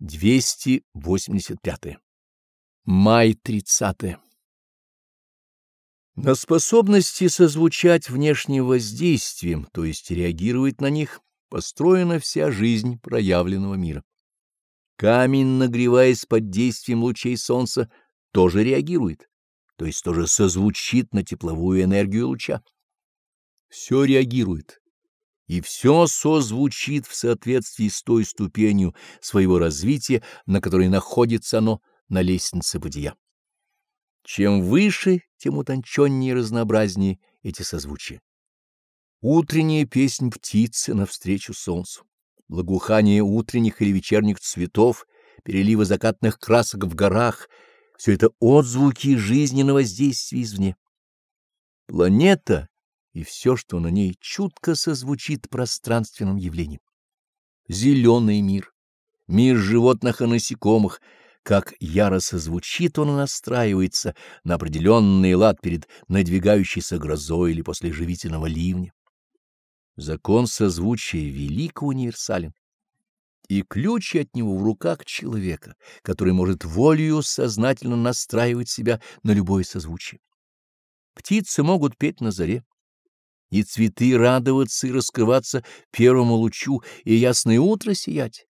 285. Май 30. На способности созвучать внешним воздействием, то есть реагировать на них, построена вся жизнь проявленного мира. Камень, нагреваясь под действием лучей солнца, тоже реагирует, то есть тоже созвучит на тепловую энергию луча. Все реагирует, и все созвучит в соответствии с той ступенью своего развития, на которой находится оно на лестнице бытия. Чем выше, тем утонченнее и разнообразнее эти созвучия. Утренняя песнь птицы навстречу солнцу, благоухание утренних или вечерних цветов, переливы закатных красок в горах — все это отзвуки жизненного воздействия извне. Планета и все, что на ней чутко созвучит пространственным явлением. Зеленый мир, мир животных и насекомых, как яро созвучит он и настраивается на определенный лад перед надвигающейся грозой или после живительного ливня. Закон созвучия велик и универсален, и ключ от него в руках человека, который может волею сознательно настраивать себя на любое созвучие. Птицы могут петь на заре, и цветы радоваться и раскрываться первому лучу, и ясное утро сиять.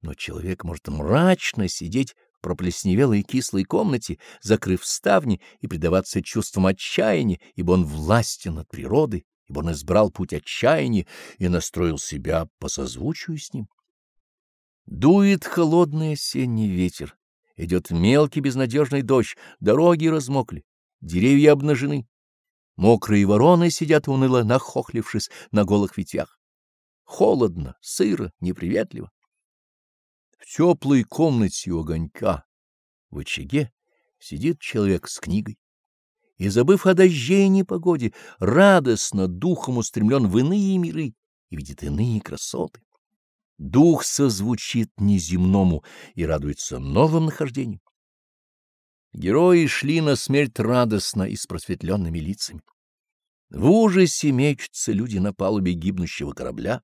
Но человек может мрачно сидеть в проплесневелой кислой комнате, закрыв ставни и предаваться чувствам отчаяния, ибо он властен над природой, ибо он избрал путь отчаяния и настроил себя по созвучию с ним. Дует холодный осенний ветер, идет мелкий безнадежный дождь, дороги размокли, деревья обнажены. Мокрые вороны сидят уныло, нахохлившись на голых ветвях. Холодно, сыро, неприветливо. В теплой комнате у огонька, в очаге, сидит человек с книгой. И, забыв о дожде и непогоде, радостно духом устремлен в иные миры и видит иные красоты. Дух созвучит неземному и радуется новым нахождениям. Герои шли на смерть радостно и с просветленными лицами. В ужасе мечутся люди на палубе гибнущего корабля,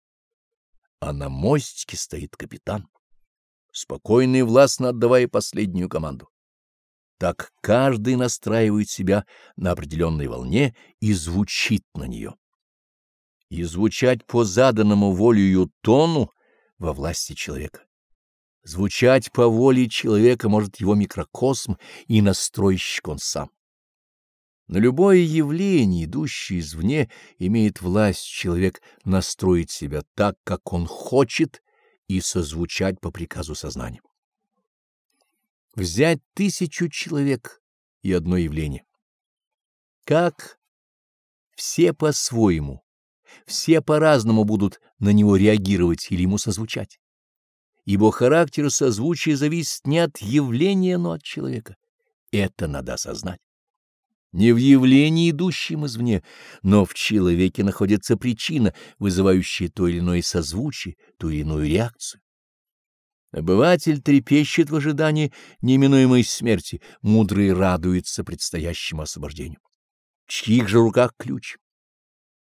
а на мостике стоит капитан, спокойно и властно отдавая последнюю команду. Так каждый настраивает себя на определенной волне и звучит на нее. И звучать по заданному волею тону во власти человека. Звучать по воле человека может его микрокосм и настройщик он сам. На любое явление, идущее извне, имеет власть человек настроить себя так, как он хочет, и созвучать по приказу сознания. Взять тысячу человек и одно явление. Как все по-своему, все по-разному будут на него реагировать или ему созвучать ибо характер созвучия зависит не от явления, но от человека. Это надо осознать. Не в явлении, идущем извне, но в человеке находится причина, вызывающая то или иное созвучие, ту или иную реакцию. Обыватель трепещет в ожидании неминуемой смерти, мудрый радуется предстоящему освобождению. В чьих же руках ключ?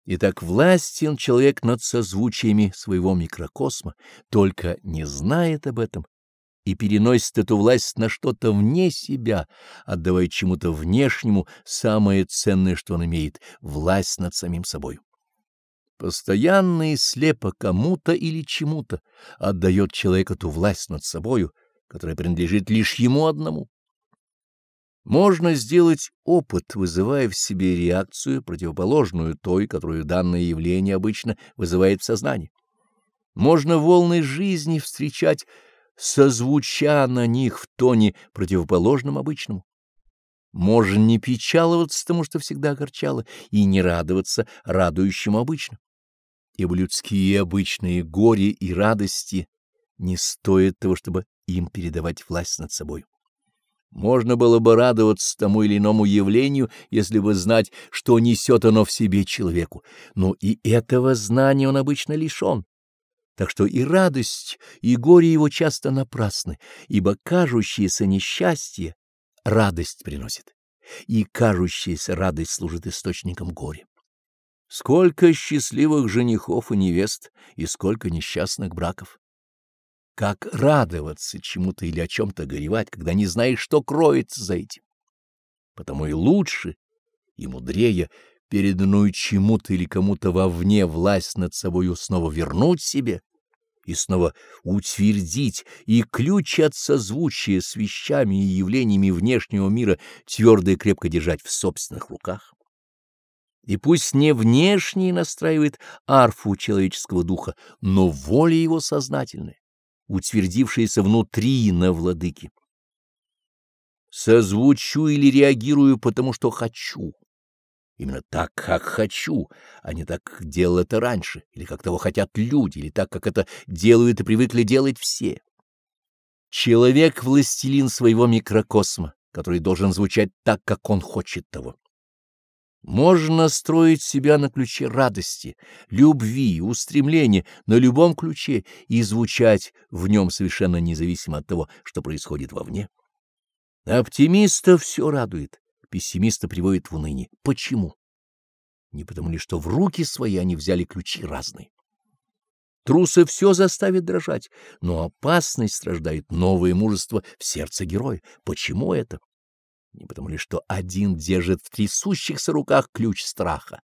Итак, властен человек над созвучиями своего микрокосма, только не знает об этом и переносит эту власть на что-то вне себя, отдавая чему-то внешнему самое ценное, что он имеет — власть над самим собой. Постоянно и слепо кому-то или чему-то отдает человек эту власть над собою, которая принадлежит лишь ему одному. Можно сделать опыт, вызывая в себе реакцию, противоположную той, которую данное явление обычно вызывает в сознании. Можно волны жизни встречать, созвуча на них в тоне, противоположном обычному. Можно не печаловаться тому, что всегда огорчало, и не радоваться радующему обычно. Ибо людские обычные горе и радости не стоят того, чтобы им передавать власть над собой. Можно было бы радоваться тому или иному явлению, если бы знать, что несет оно в себе человеку, но и этого знания он обычно лишен. Так что и радость, и горе его часто напрасны, ибо кажущееся несчастье радость приносит, и кажущаяся радость служит источником горя. Сколько счастливых женихов и невест, и сколько несчастных браков! Как радоваться чему-то или о чем-то горевать, когда не знаешь, что кроется за этим. Потому и лучше, и мудрее переданную чему-то или кому-то вовне власть над собою снова вернуть себе и снова утвердить, и ключ от созвучия с вещами и явлениями внешнего мира твердо и крепко держать в собственных руках. И пусть не внешне настраивает арфу человеческого духа, но воля его сознательная, утвердившаяся внутри на владыке. Созвучу или реагирую, потому что хочу. Именно так, как хочу, а не так, как делал это раньше, или как того хотят люди, или так, как это делают и привыкли делать все. Человек — властелин своего микрокосма, который должен звучать так, как он хочет того. Можно строить себя на ключе радости, любви, устремления, на любом ключе и звучать в нем совершенно независимо от того, что происходит вовне. Оптимиста все радует, пессимиста приводит в уныние. Почему? Не потому ли, что в руки свои они взяли ключи разные. Труса все заставит дрожать, но опасность страждает новое мужество в сердце героя. Почему это? Не потому ли, что один держит в трясущихся руках ключ страха,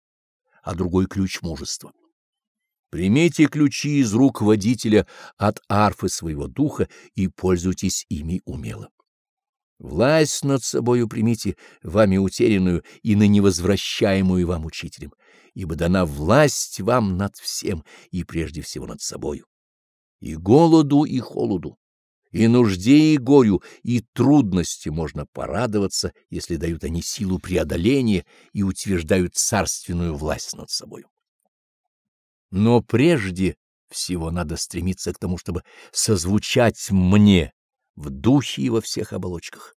а другой ключ мужества. Примите ключи из рук водителя от арфы своего духа и пользуйтесь ими умело. Власть над собою примите, вами утерянную и на невозвращаемую вам учителем, ибо дана власть вам над всем и прежде всего над собою. И голоду, и холоду, и нужде, и горю, и трудности можно порадоваться, если дают они силу преодоления и утверждают царственную власть над собой. Но прежде всего надо стремиться к тому, чтобы созвучать мне в духе и во всех оболочках.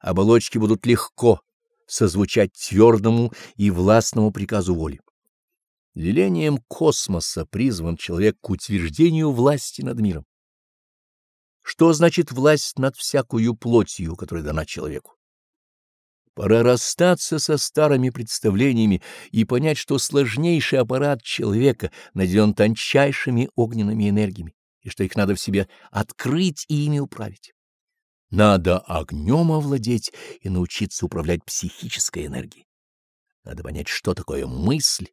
Оболочки будут легко созвучать твердому и властному приказу воли. Делением космоса призван человек к утверждению власти над миром. Что значит власть над всякую плотью, которая дана человеку? Пора расстаться со старыми представлениями и понять, что сложнейший аппарат человека наделен тончайшими огненными энергиями, и что их надо в себе открыть и ими управить. Надо огнем овладеть и научиться управлять психической энергией. Надо понять, что такое мысль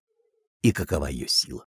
и какова ее сила.